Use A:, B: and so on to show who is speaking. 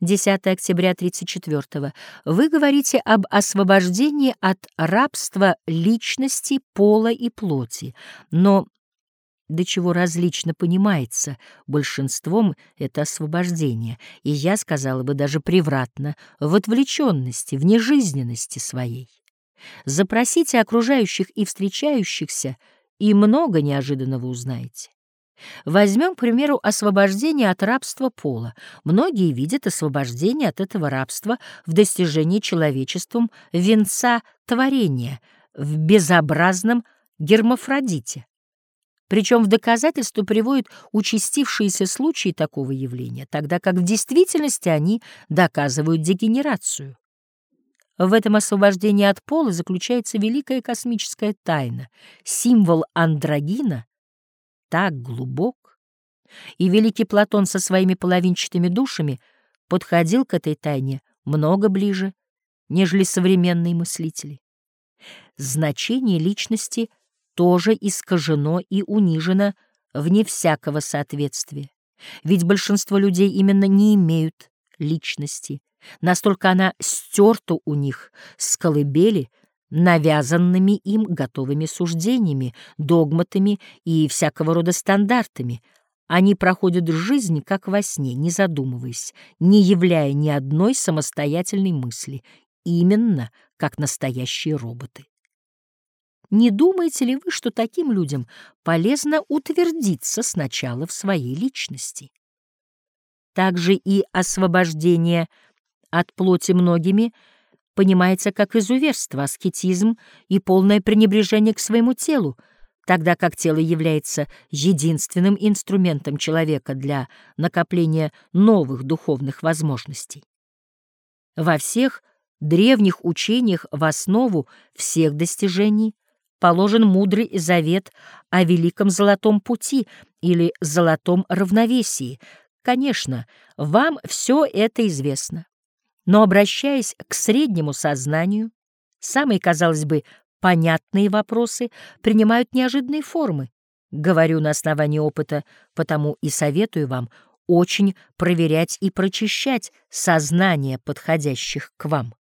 A: 10 октября 34 -го. Вы говорите об освобождении от рабства личности, пола и плоти, но до чего различно понимается большинством это освобождение, и я сказала бы даже превратно, в отвлеченности, в нежизненности своей. Запросите окружающих и встречающихся, и много неожиданного узнаете. Возьмем, к примеру, освобождение от рабства пола. Многие видят освобождение от этого рабства в достижении человечеством венца творения, в безобразном гермафродите. Причем в доказательство приводят участившиеся случаи такого явления, тогда как в действительности они доказывают дегенерацию. В этом освобождении от пола заключается великая космическая тайна, символ андрогина так глубок, и великий Платон со своими половинчатыми душами подходил к этой тайне много ближе, нежели современные мыслители. Значение личности тоже искажено и унижено вне всякого соответствия, ведь большинство людей именно не имеют личности, настолько она стерта у них с колыбели, навязанными им готовыми суждениями, догматами и всякого рода стандартами. Они проходят жизнь как во сне, не задумываясь, не являя ни одной самостоятельной мысли, именно как настоящие роботы. Не думаете ли вы, что таким людям полезно утвердиться сначала в своей личности? Также и освобождение от плоти многими — понимается как изуверство, аскетизм и полное пренебрежение к своему телу, тогда как тело является единственным инструментом человека для накопления новых духовных возможностей. Во всех древних учениях в основу всех достижений положен мудрый завет о великом золотом пути или золотом равновесии. Конечно, вам все это известно. Но, обращаясь к среднему сознанию, самые, казалось бы, понятные вопросы принимают неожиданные формы. Говорю на основании опыта, потому и советую вам очень проверять и прочищать сознание подходящих к вам.